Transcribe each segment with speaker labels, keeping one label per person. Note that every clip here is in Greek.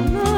Speaker 1: no.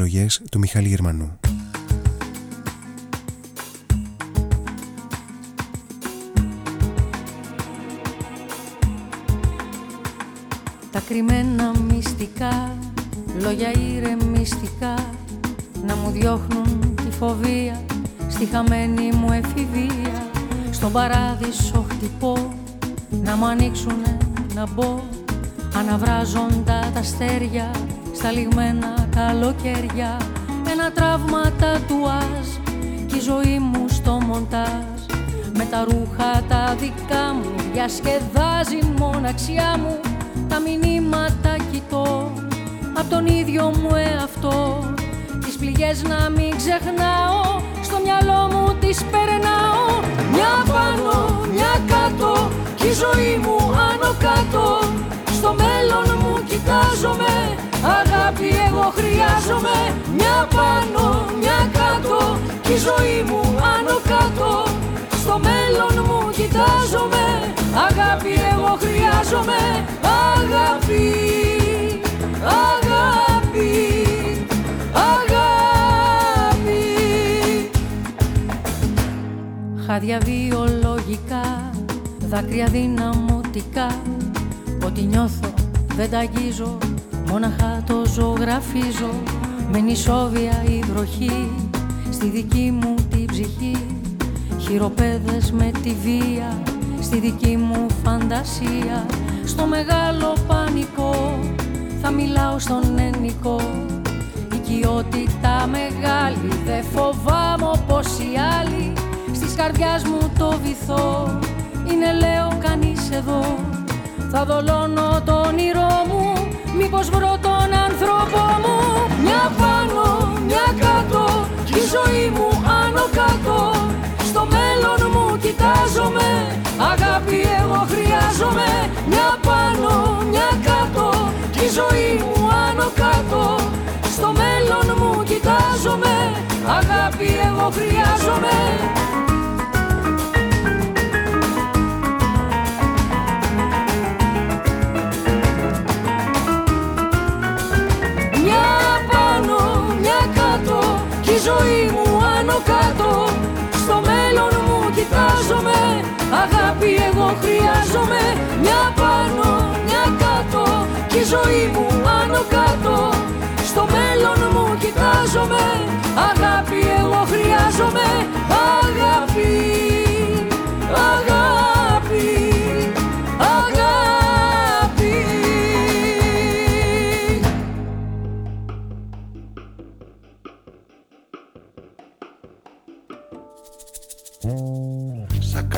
Speaker 1: Επιλογές του Μιχάλη Γερμανού.
Speaker 2: Τα κρυμμένα μυστικά, λόγια ηρεμιστικά να μου διώχνουν τη φοβία στη χαμένη μου εφηβεία στον παράδεισο χτυπώ να μου ανοίξουνε να μπω αναβράζοντα τα αστέρια στα λιγμένα καλοκαίρια ένα τραύμα τατουάζ κι η ζωή μου στο μοντάζ. Με τα ρούχα τα δικά μου διασκεδάζει μοναξιά μου τα μηνύματα κοιτώ. Απ' τον ίδιο μου εαυτό τις πληγές να μην ξεχνάω. Στο μυαλό μου τις περνάω μια πάνω, μια κάτω κι η ζωή μου άνω κάτω. Στο μέλλον μου κοιτάζομαι Αγάπη εγώ χρειάζομαι. Μια πάνω, μια κάτω Κι η ζωή μου άνω κάτω. Στο μέλλον μου κοιτάζομαι. Αγάπη εγώ χρειάζομαι. Αγάπη, αγάπη, αγάπη. Χάδια βιολογικά Δάκρυα δυναμωτικά. Ό,τι νιώθω δεν τα αγγίζω Μόναχα το ζωγραφίζω Με νησόβια η βροχή Στη δική μου την ψυχή. Χειροπέδες με τη βία Στη δική μου φαντασία. Στο μεγάλο πανικό Θα μιλάω στον ενικό Οικειότητα μεγάλη Δεν φοβάμαι όπως οι άλλοι. Στις καρδιάς μου το βυθό Είναι λέω κανείς εδώ. Θα δολώνω το όνειρό μου Μήπως βρω τον άνθρωπό μου Μια πάνω, μια κάτω Κι η ζωή μου άνω κάτω. Στο μέλλον μου κοιτάζομαι Αγάπη εγώ χρειάζομαι. Μια πάνω, μια κάτω Κι η ζωή μου άνω κάτω. Στο μέλλον μου κοιτάζομαι Αγάπη εγώ χρειάζομαι Αγάπη εγώ χρειάζομαι. Μια πάνω, μια κάτω Κι η ζωή μου άνω κάτω. Στο μέλλον μου κοιτάζομαι. Αγάπη εγώ χρειάζομαι. Αγάπη, αγάπη, αγάπη.
Speaker 3: Σαν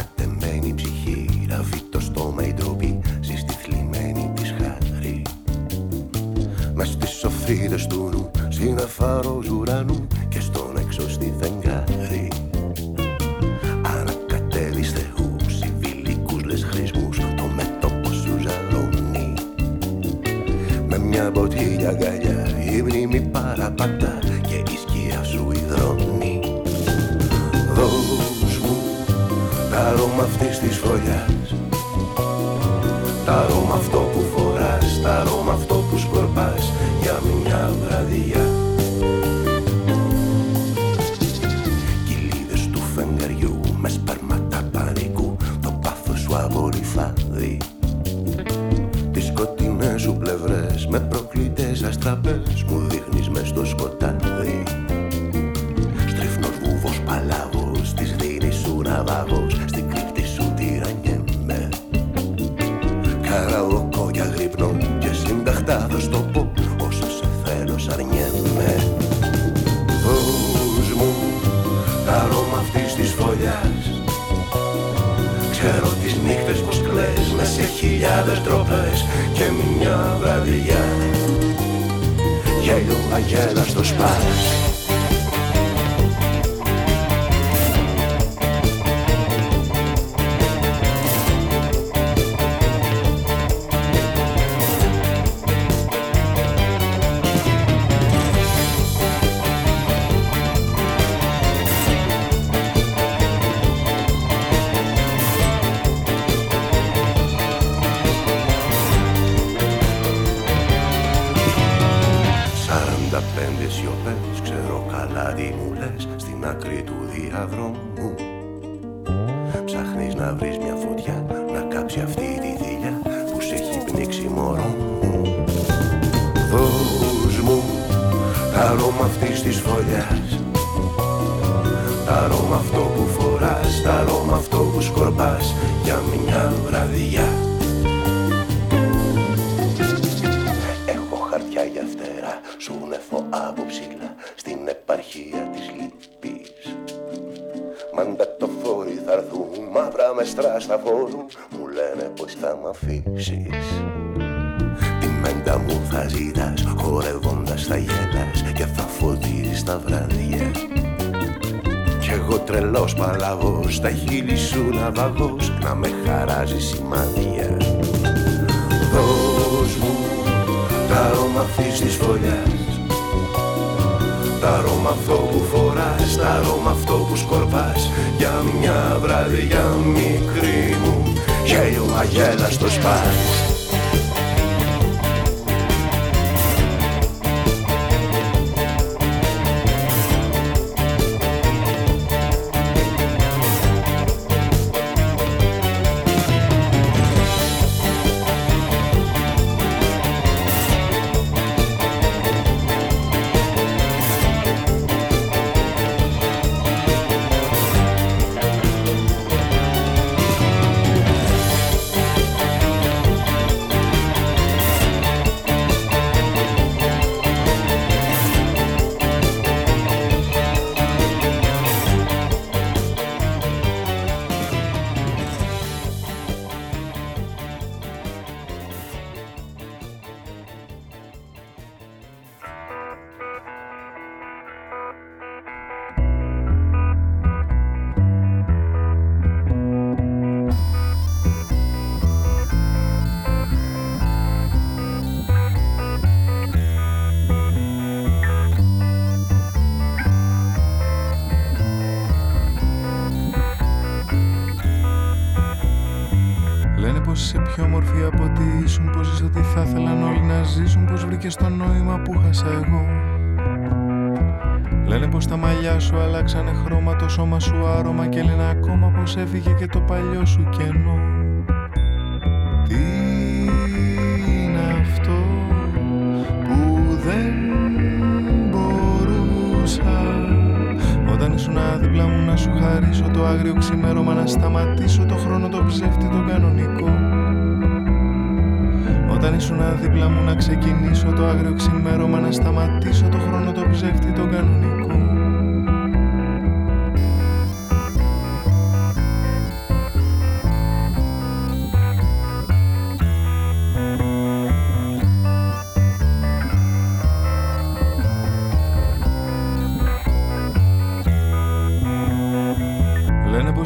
Speaker 3: farol Urano μεστρά στα φόρουν μου λένε πως θα μ' αφήσεις. Τη μέντα μου θα ζητάς, χορεύοντας θα γελάς και θα φωτίζεις τα βράδια. Κι εγώ τρελός παλαβός Τα χείλη σου ναυαγός Να με χαράζει σημάδια. Δώσ' μου Τα αρώμα αυτής της φωλιάς Τα αρώμα αυτό που φοράς Τα αρώμα αυτό που σκορπάς. Για μια βραδιά μικρή μου. Γέλιο μαγέλα στο σπάς
Speaker 4: σώμα σου άρωμα και λένε ακόμα πως έφυγε και το παλιό σου κενό. Τι είναι αυτό που δεν μπορούσα; Όταν ήσουν άδειπλα μου να σου χαρίσω το άγριο ξημέρωμα να σταματήσω το χρόνο το ψεύτη το κανονικό. Όταν ήσουν δίπλα μου να ξεκινήσω το άγριο ξημέρωμα να σταματήσω το χρόνο το ψεύτη το κανονικό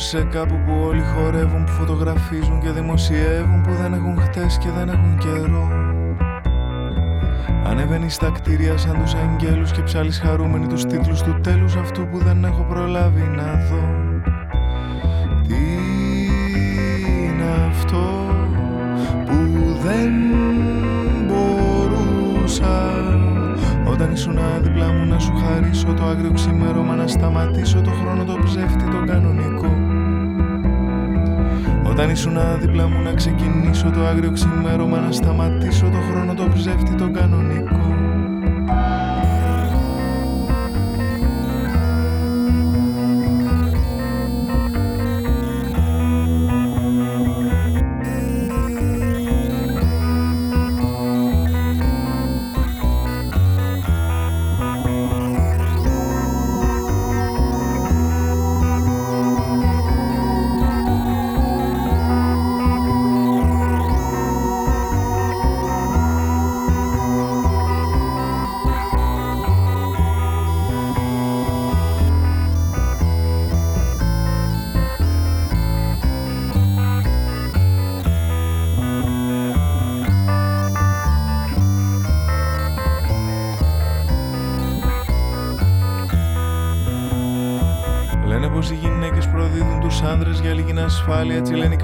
Speaker 4: σε κάπου που όλοι χορεύουν, που φωτογραφίζουν και δημοσιεύουν που δεν έχουν χτες και δεν έχουν καιρό. Ανεβαίνει στα κτίρια σαν τους αγγέλους και ψάλεις χαρούμενοι τους τίτλους του τέλους αυτού που δεν έχω προλάβει να δω. Τι είναι αυτό που δεν μπορούσα όταν ήσουν δίπλα μου να σου χαρίσω το άγριο ξημέρωμα να σταματήσω το χρόνο το ψεύτη το κανονικό όταν ήσουν δίπλα μου να ξεκινήσω το άγριο ξημέρωμα να σταματήσω το χρόνο το ψεύτη το κανονικό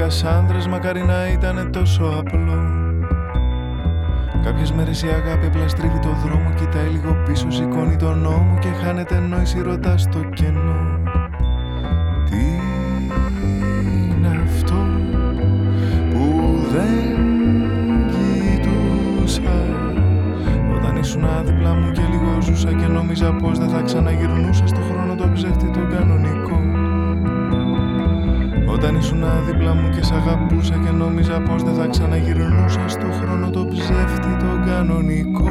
Speaker 4: ένας άντρας μακάρι να ήταν τόσο απλό. Κάποιες μέρες η αγάπη απλά στρίβει το δρόμο Κοιτάει λίγο πίσω, σηκώνει τον νόμο Και χάνεται νόηση ρωτά το κενό. Τι είναι αυτό που δεν κοιτούσα; Όταν ήσουν δίπλα μου και λίγο ζούσα Και νόμιζα πως δεν θα ξαναγυρνούσα Στο χρόνο το ψεύτη το κανονικό. Όταν ήσουν δίπλα μου και σ' αγαπούσα και νόμιζα πως δεν θα ξαναγυρνούσα στο χρόνο το ψεύτη τον κανονικό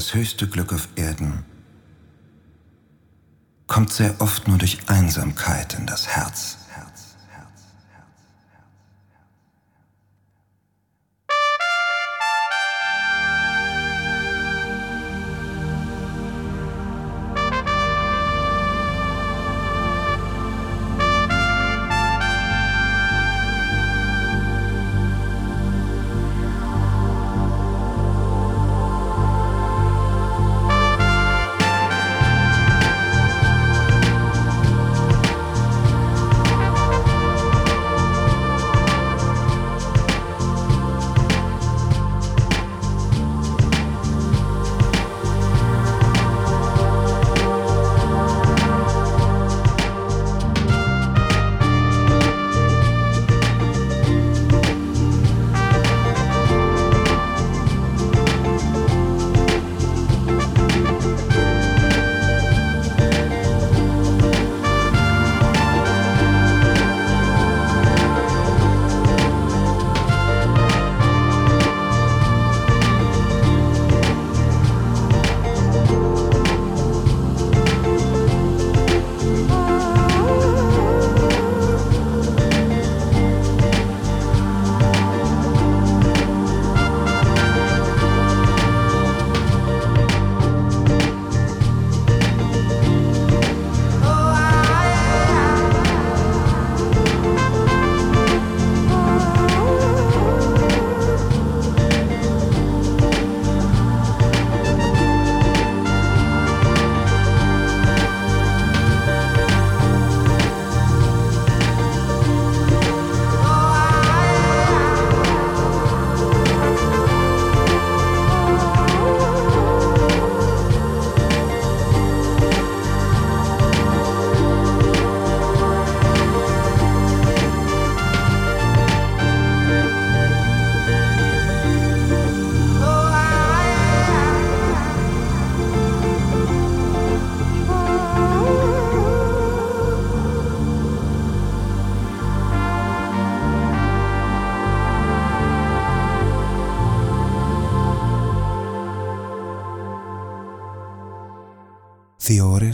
Speaker 5: Das höchste Glück auf Erden kommt sehr oft nur durch Einsamkeit in das Herz.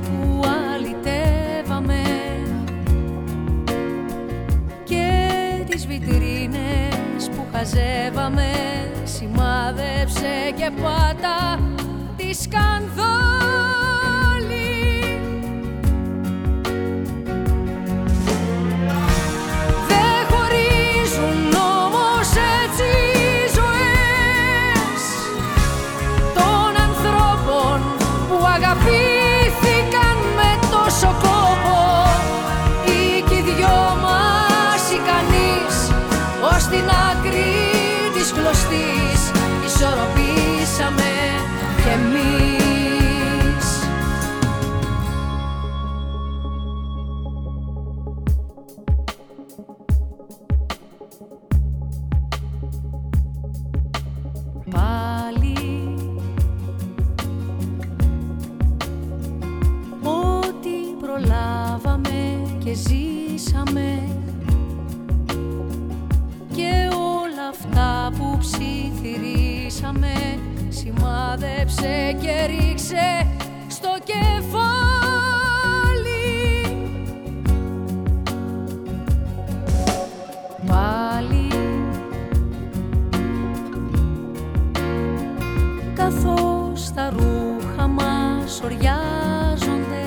Speaker 2: Που αλυτεύαμε και τις βιτρίνες που χαζεύαμε σημάδεψε και πάτα τη σκανδό και ρίξε στο κεφάλι. Πάλι. Καθώς τα ρούχα μας οριάζονται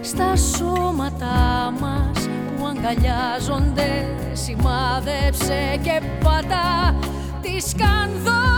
Speaker 2: στα σώματα μας που αγκαλιάζονται σημάδεψε και πατά τη σκανδό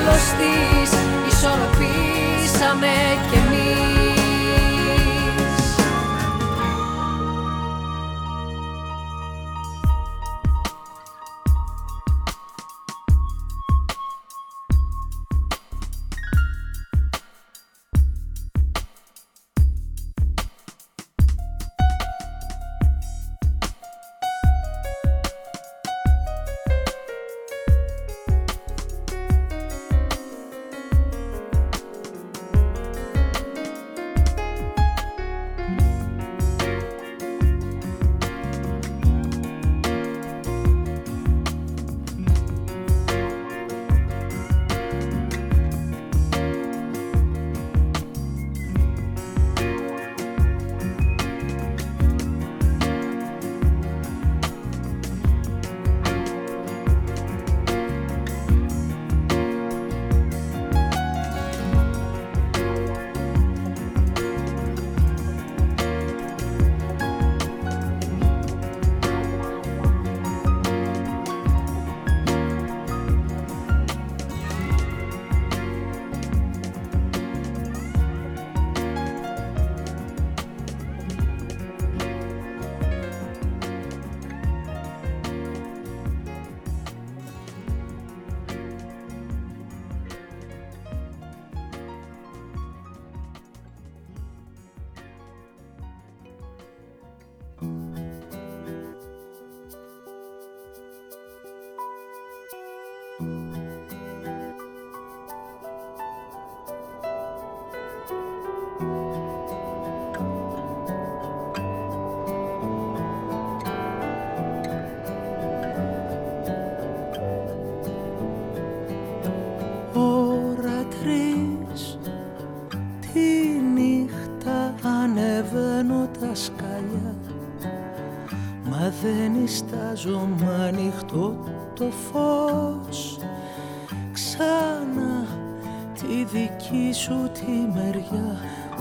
Speaker 2: της κλωστής
Speaker 6: ισορροπήσαμε κι φως. Ξανά τη δική σου τη μεριά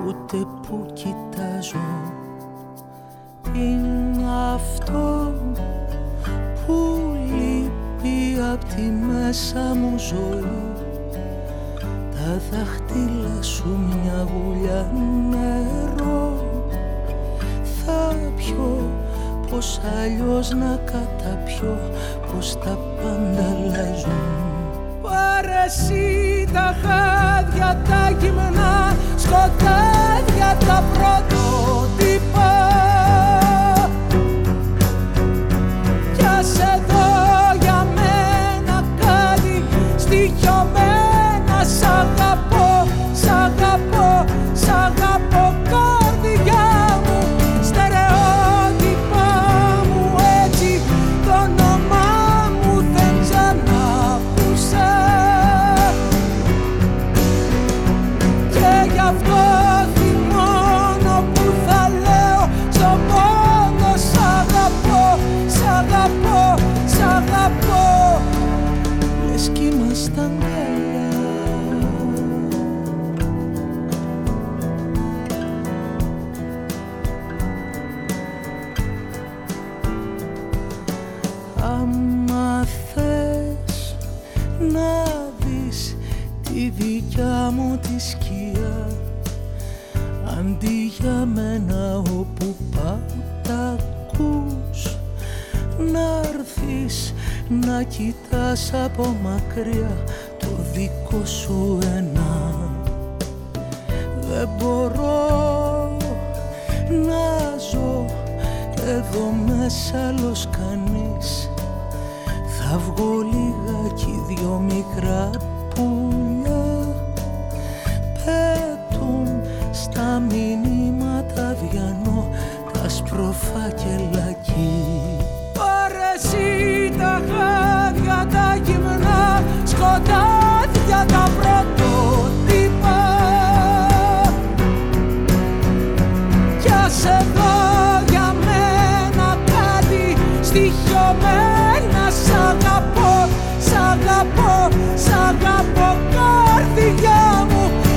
Speaker 6: ούτε που κοιτάζω. Την αυτό που λείπει από τη μέσα μου ζωή. Τα δάχτυλα σου μια γουλιά νερό. Θα πιω πως αλλιώς να
Speaker 7: καταπιώ
Speaker 6: πως τα πάντα αλλάζουν
Speaker 1: Πάρε εσύ τα χάδια τα κειμενά στοιχειωμένα. Σ' αγαπώ, σ' αγαπώ, σ' αγαπώ καρδιά μου.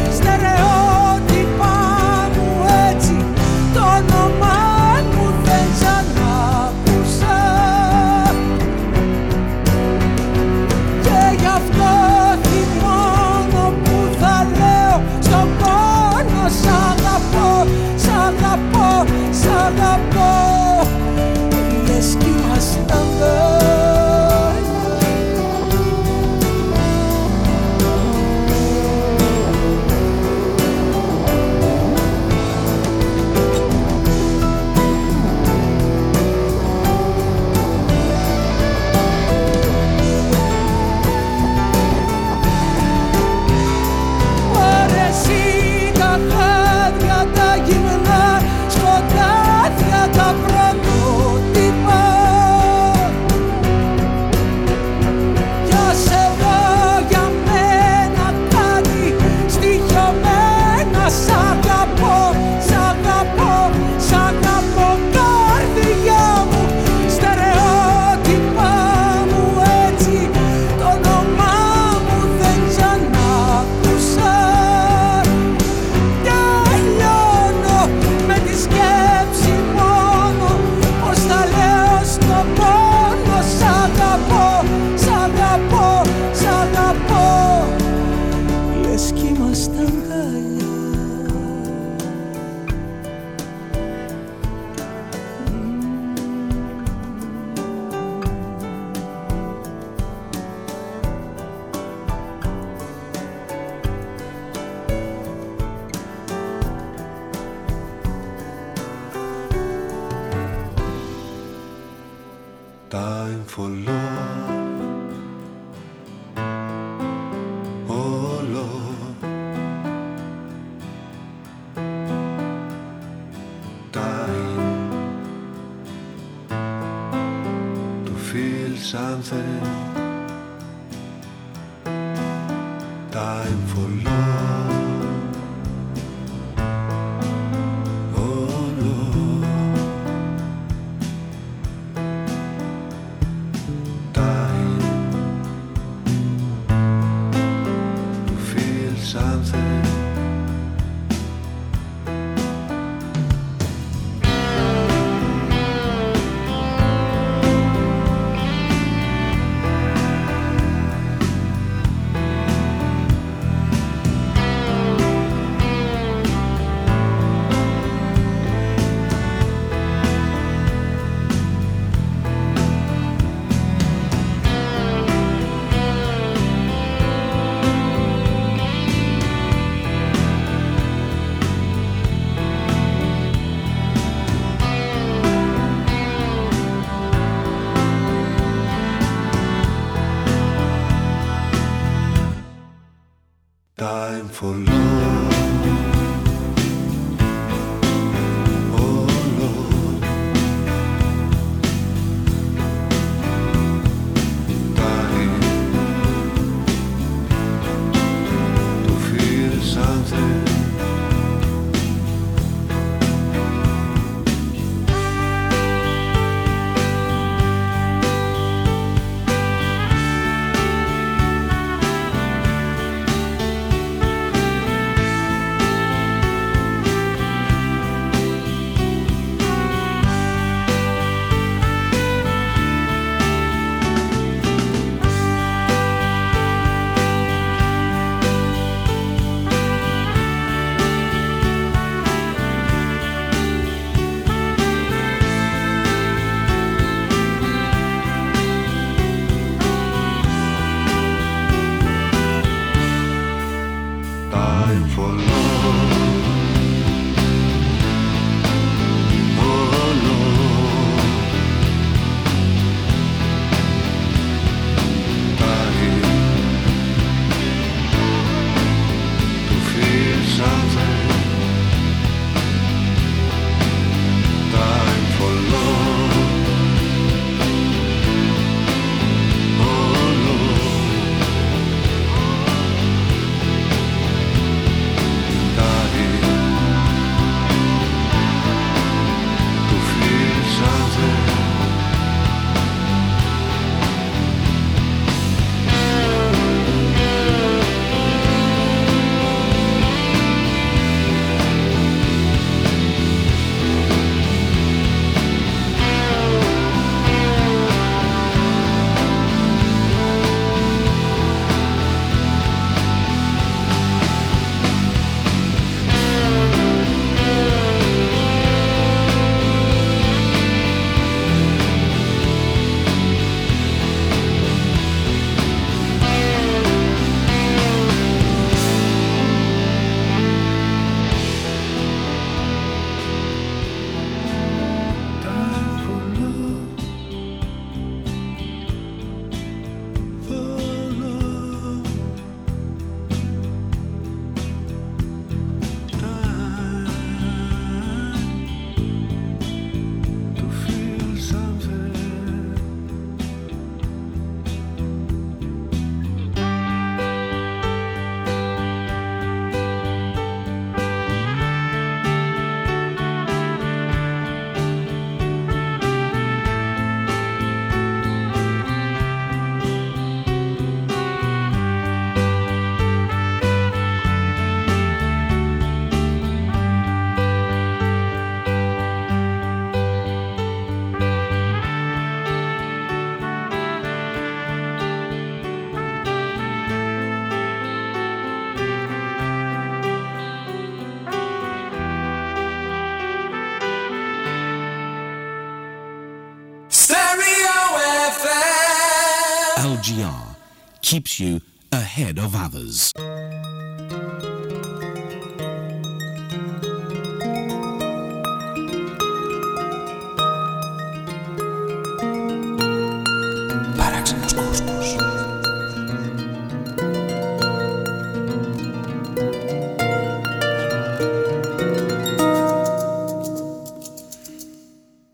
Speaker 7: Keeps you ahead of others.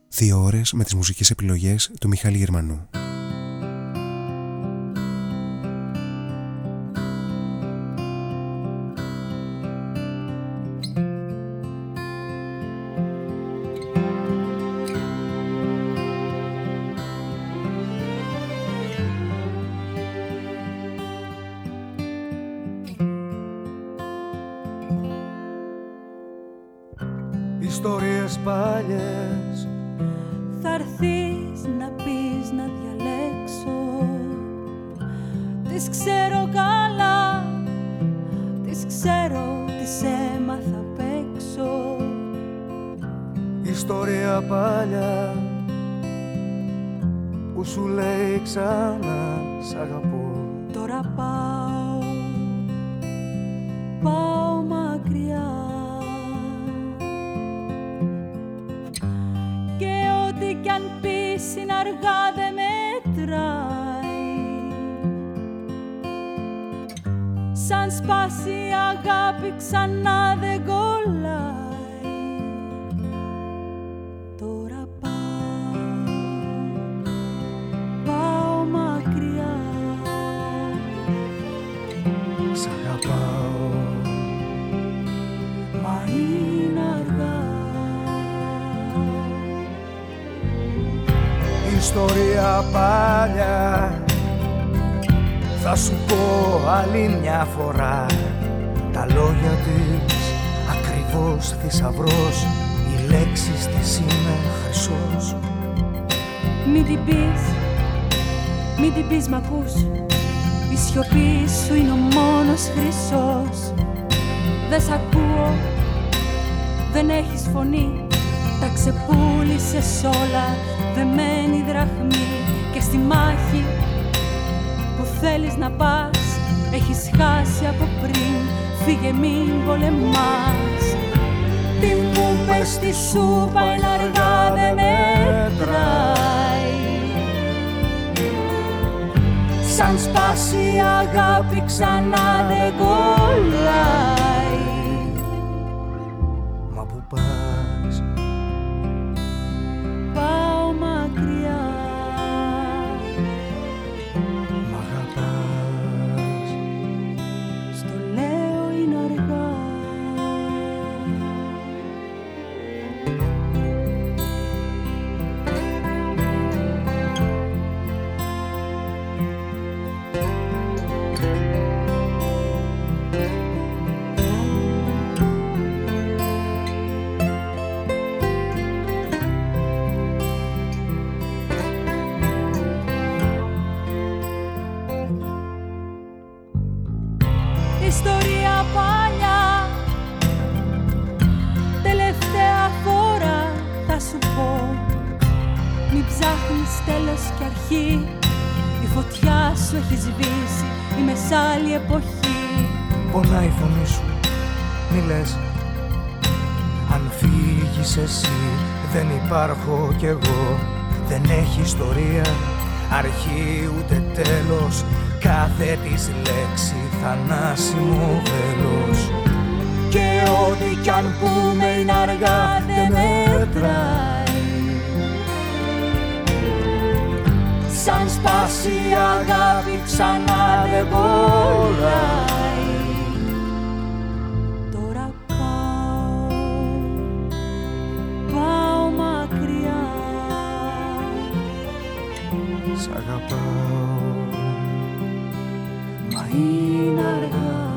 Speaker 2: Δύο ώρες με τις μουσικές επιλογές του Μιχάλη Γερμανού.
Speaker 8: κι αν πούμε είναι αργά
Speaker 2: δεν μετράει. Σαν σπάσει η αγάπη ξανά δεν χωράει Τώρα πάω, πάω μακριά.
Speaker 9: Σ' αγαπάω,
Speaker 2: μα είναι αργά.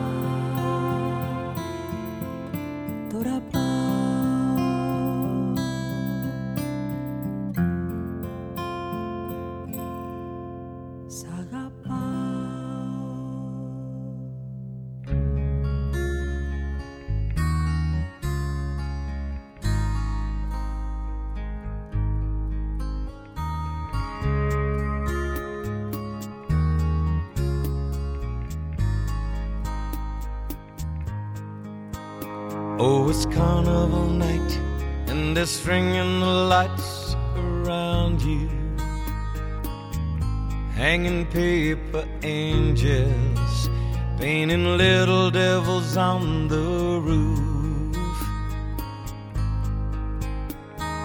Speaker 8: they're stringing the lights around you, hanging paper angels, painting little devils on the roof.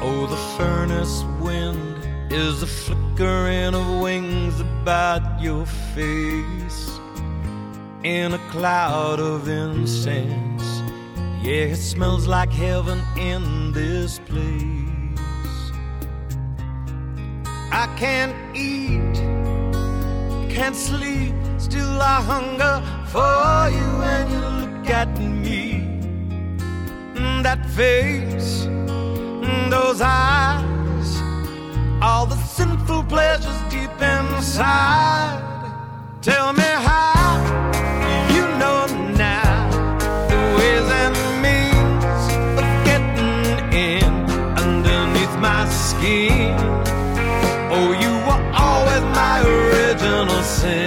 Speaker 8: Oh, the furnace wind is a flickering of wings about your face in a cloud of incense yeah, it smells like heaven in this place. I can't eat, can't sleep, still I hunger for you and you look at me. Mm, that face, mm, those eyes, all the sinful pleasures deep inside. Tell me how. my original sin.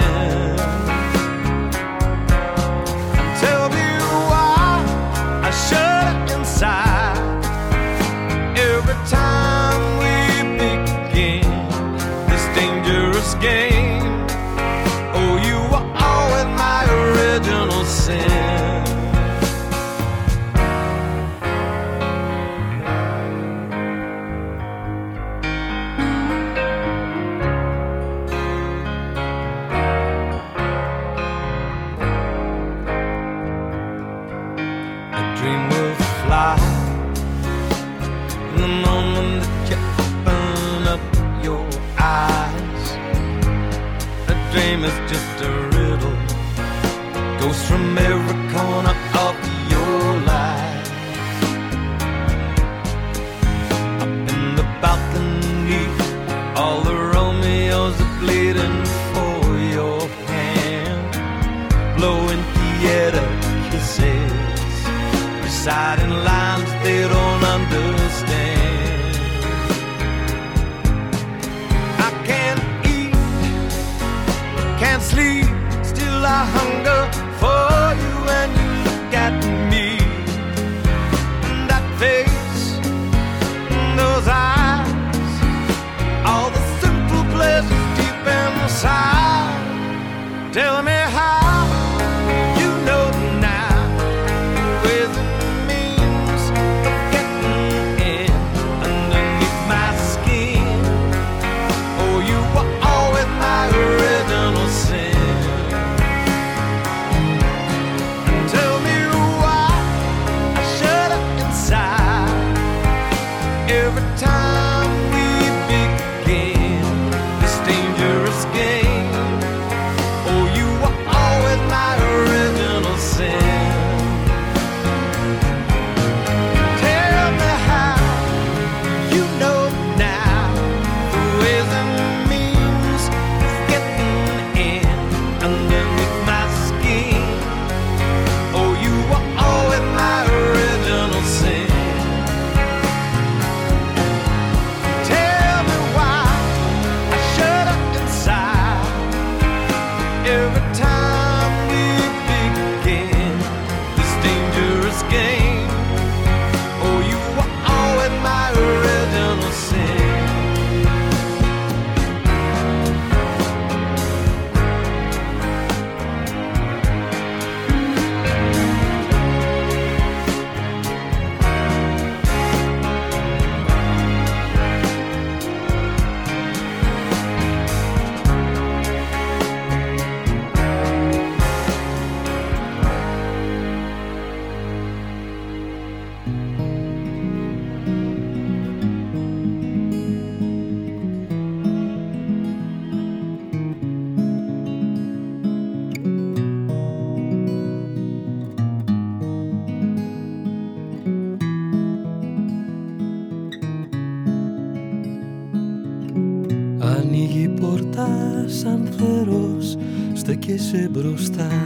Speaker 10: σε μπροστά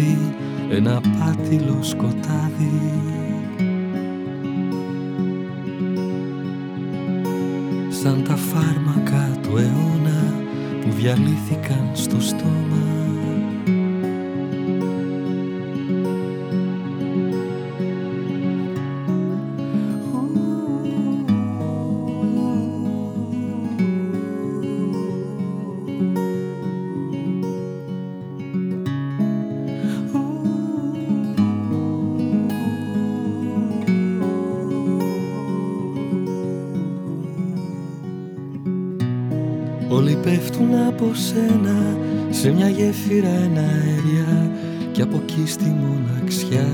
Speaker 10: χάδι ένα πάτηλο σκοτάδι. Σαν τα φάρμακα του αιώνα που διαλύθηκαν στο στόμα από σένα σε μια γέφυρα ένα αέρια και από εκεί στη μοναξιά.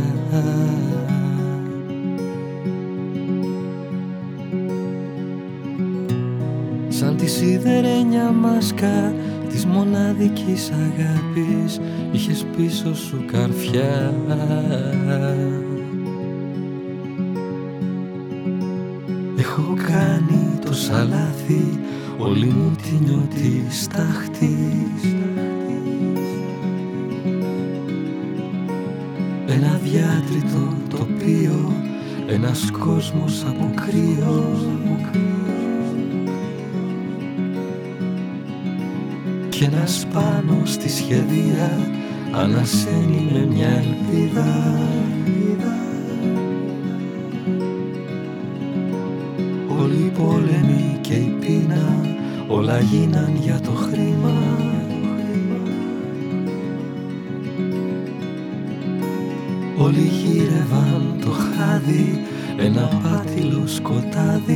Speaker 10: Σαν τη σιδερένια μάσκα της μοναδικής αγάπης είχες πίσω σου καρφιά. Έχω κάνει τόσα λάθη όλη μου τη νιώτη στάχτη Ένα διάτριτο τοπίο, ένας κόσμος από κρύο. Κι ένας πάνω στη σχεδία ανασένει με μια ελπίδα όλα γίναν για το χρήμα. Όλοι γύρευαν το χάδι ένα πάτηλο σκοτάδι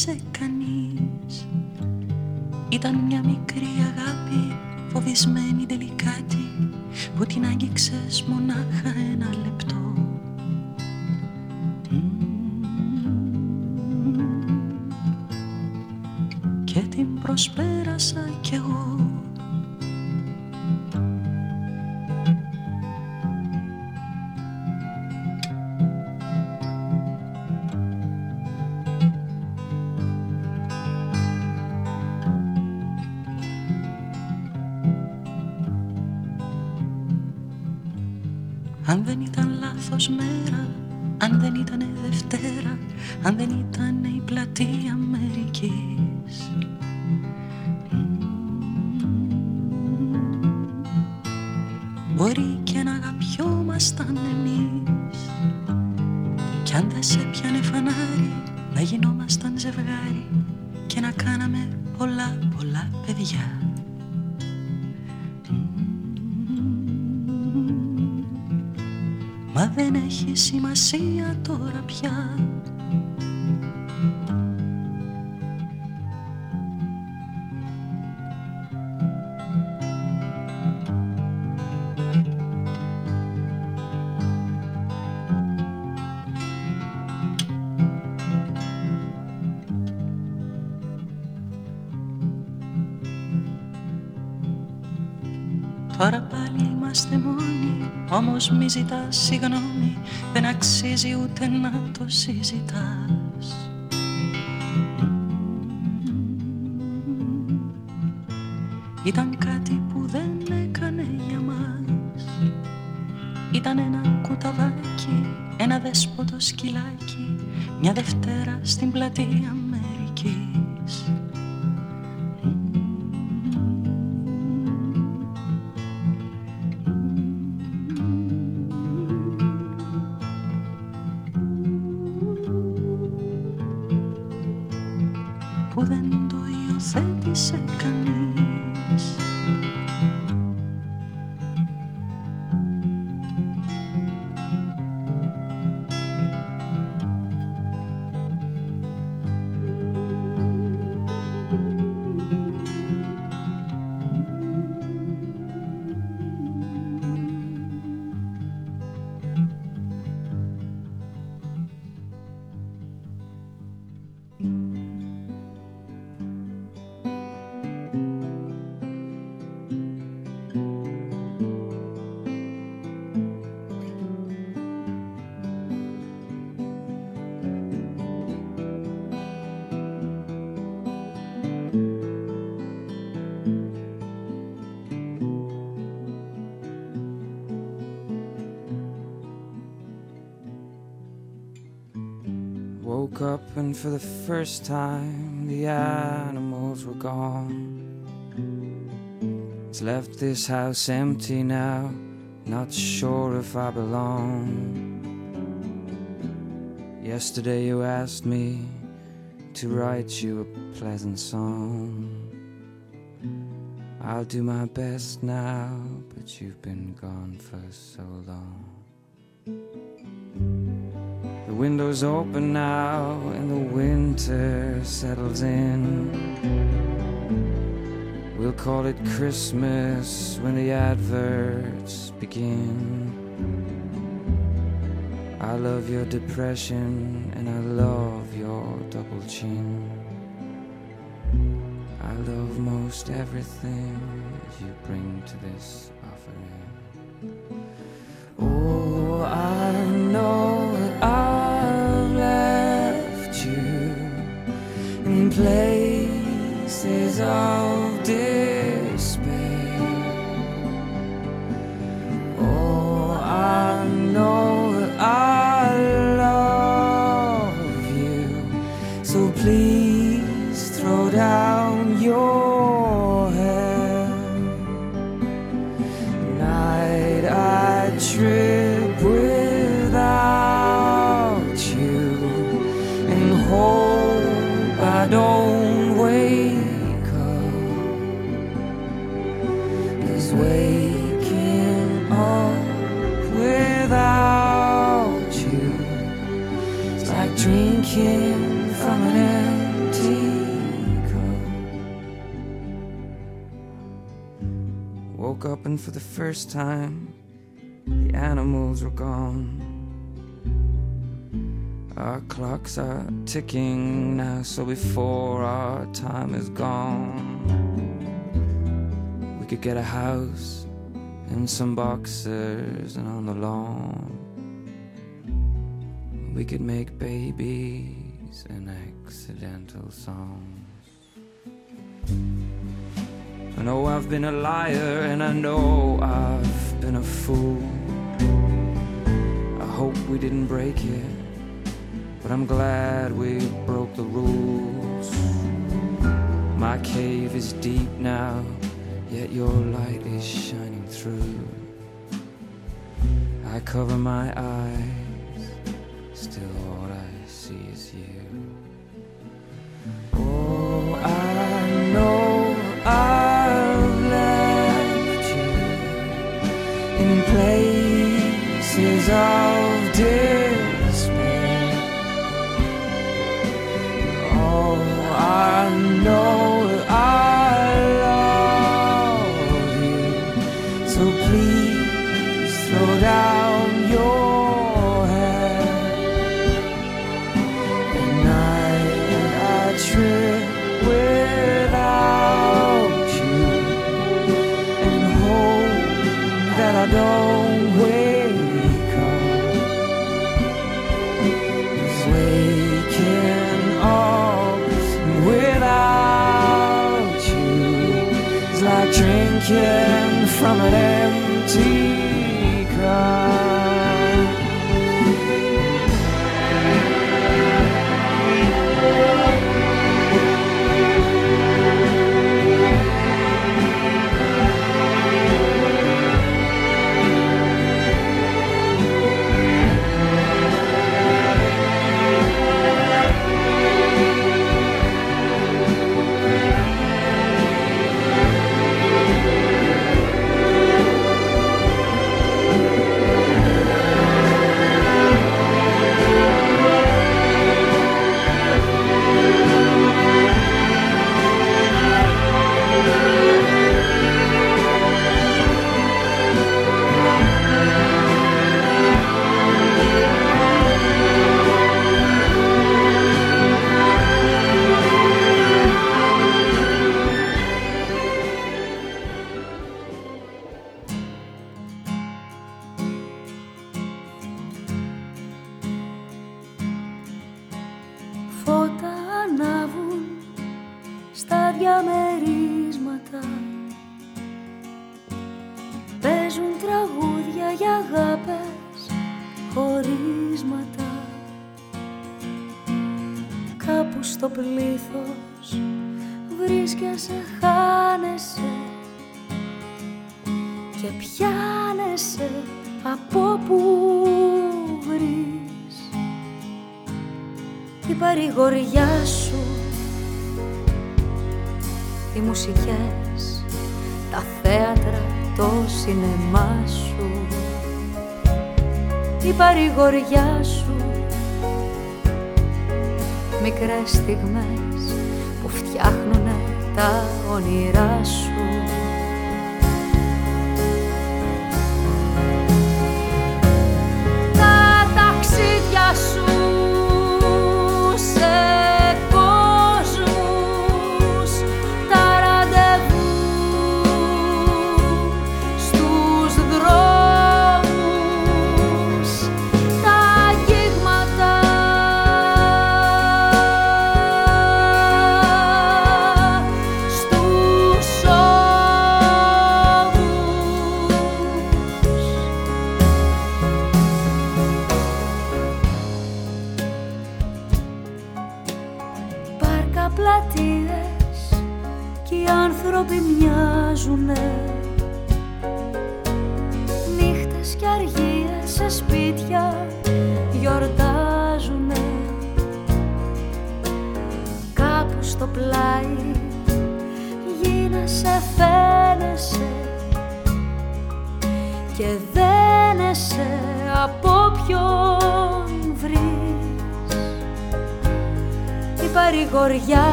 Speaker 11: σε κανείς. Ήταν μια μικρή αγάπη φοβισμένη τελικάτη που την άγγιξες μονάχα ένα λεπτό. Και την προσπέρασα κι εγώ. Μη ζητάς συγγνώμη Δεν αξίζει ούτε να το συζητάς
Speaker 12: for the first time the animals were gone. It's left this house empty now, not sure if I belong. Yesterday you asked me to write you a pleasant song. I'll do my best now, but you've been gone for so long. The window's open now and the winter settles in. We'll call it Christmas when the adverts begin. I love your depression and I love your double chin. I love most everything you bring to this offering. Oh, I know Places all and for the first time the animals were gone. Our clocks are ticking now, so before our time is gone, we could get a house and some boxers and on the lawn. We could make babies and accidental songs. I know I've been a liar and I know I've been a fool. I hope we didn't break it, but I'm glad we broke the rules. My cave is deep now, yet your light is shining through. I cover my eyes, still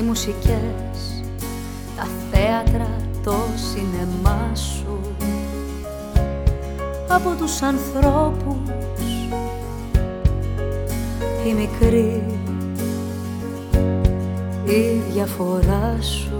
Speaker 2: οι μουσικές, τα θέατρα, το σινεμά σου. Από τους ανθρώπους η μικρή η διαφορά σου.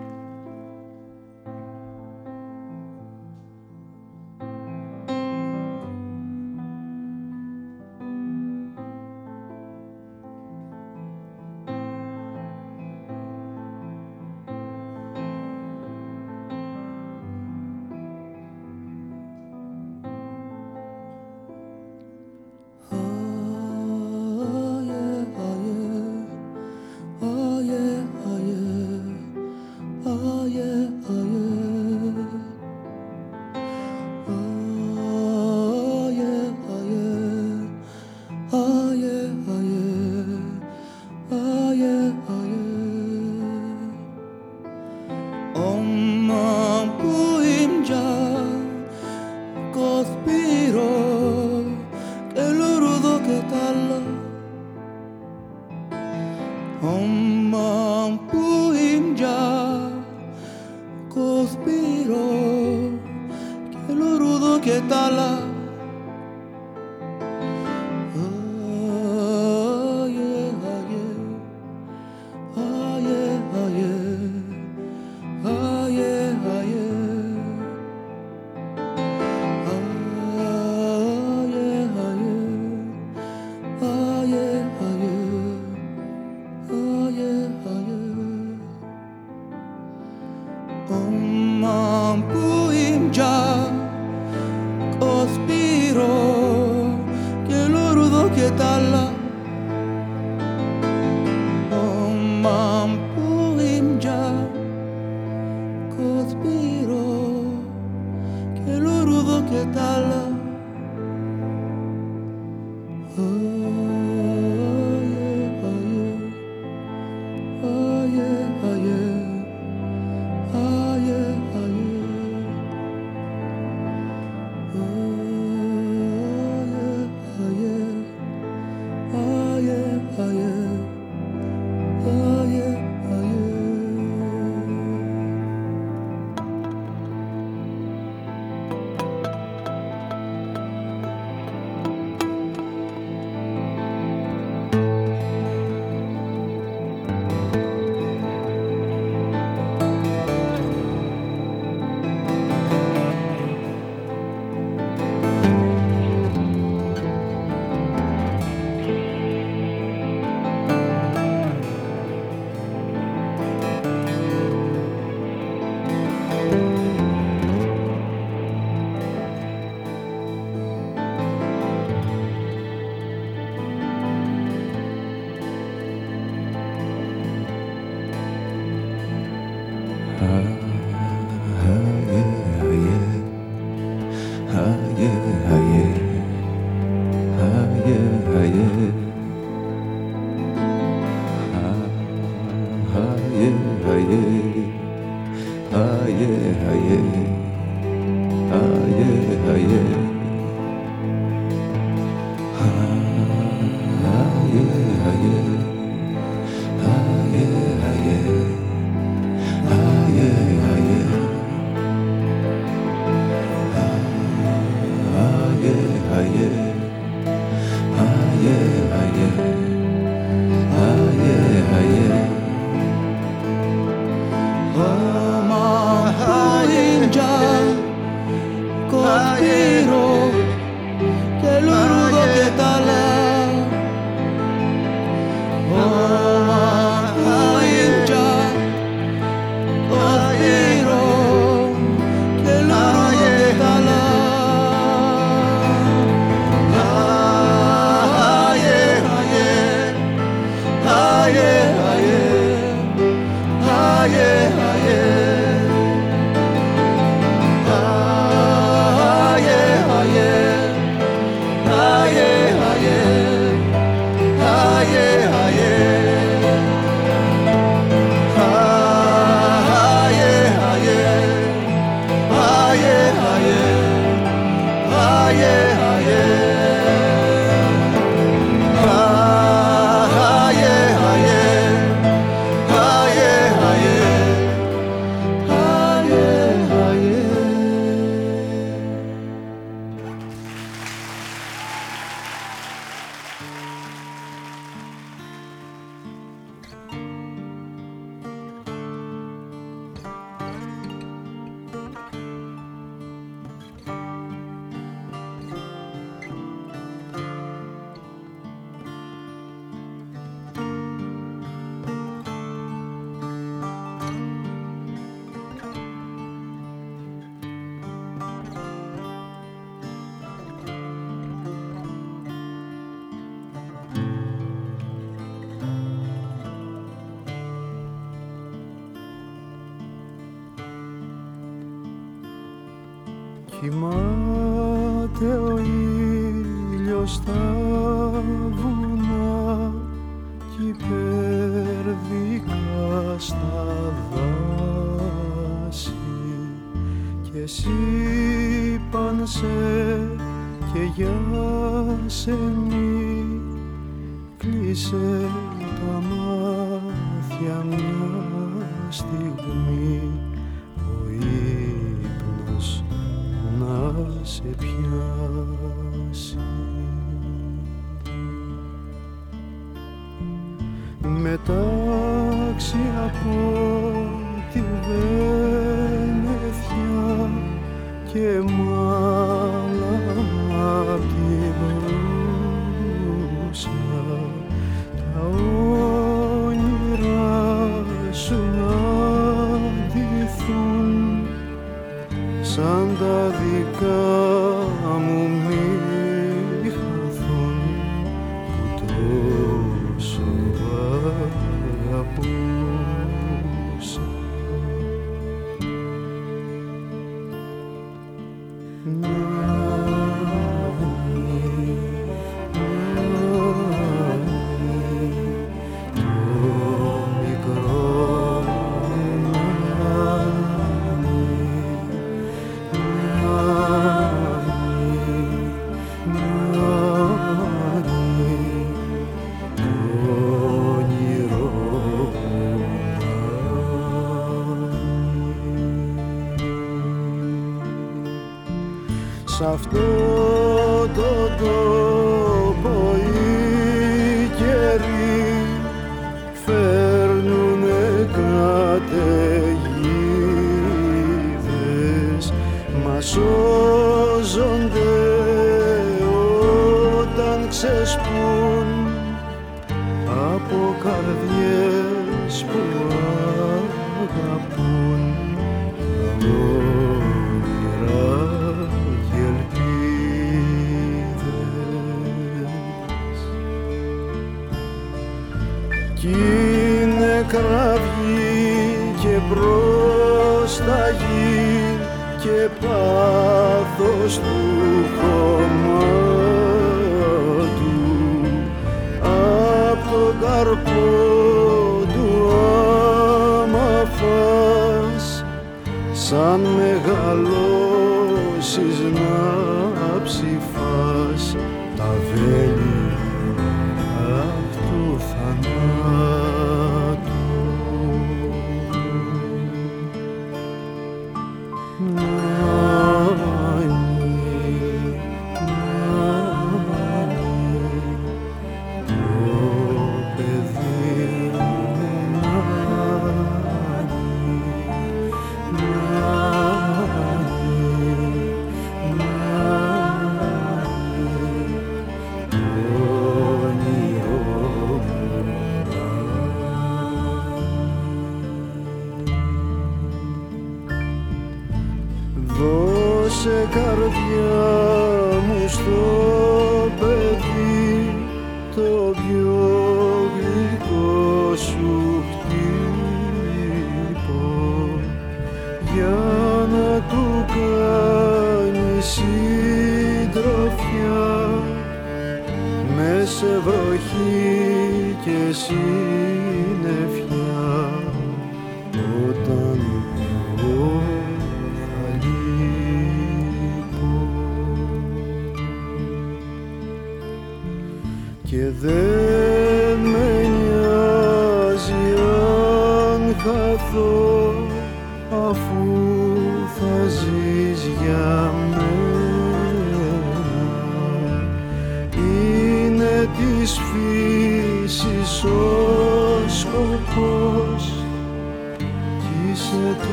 Speaker 13: Κοιμάται ο ήλιος στα βουνά κι υπερδικά στα δάση. Και εσύ πάνσε και για σενή κλείσε τα μάτια μια στιγμή σε πιάσει. Μετάξι από τη Βενεθιά και μάλα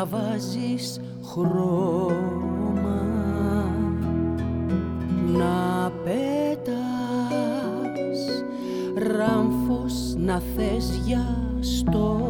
Speaker 2: να βάζεις χρώμα. Να πέτας ράμφος να θες για στόχο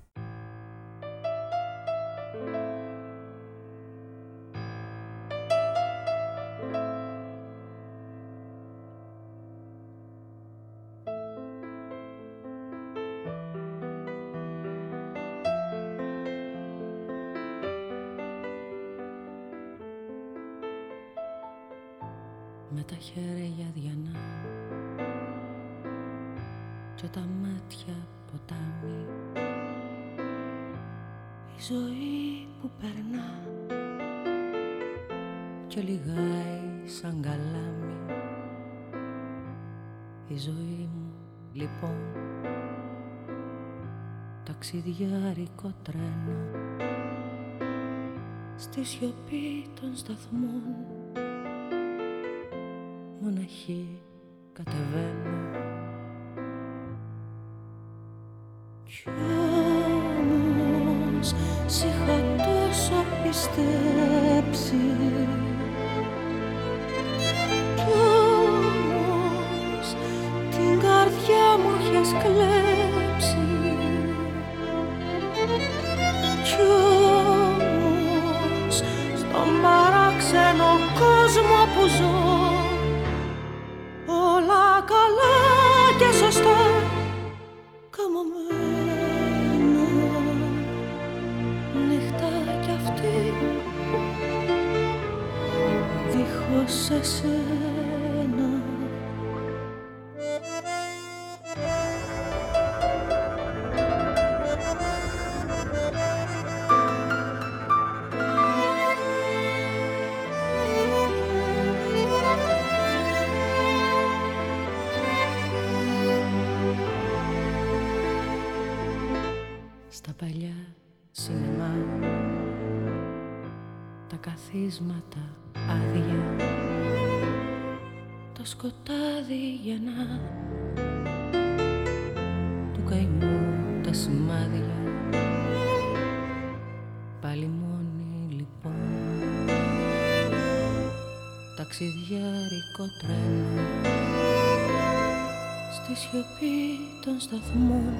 Speaker 14: σιωπή των σταθμών.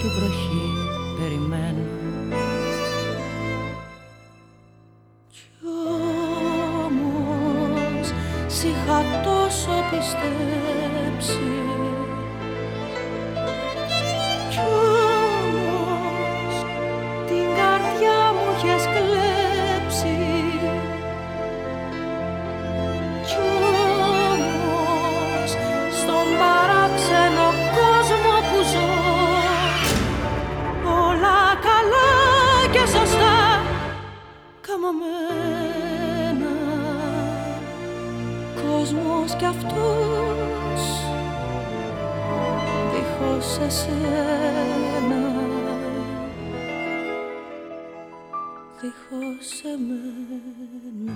Speaker 14: Και βροχή περιμένω. Κι όμως τόσο πιστεύω δίχως εμένα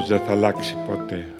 Speaker 13: δεν θα
Speaker 15: αλλάξει ποτέ.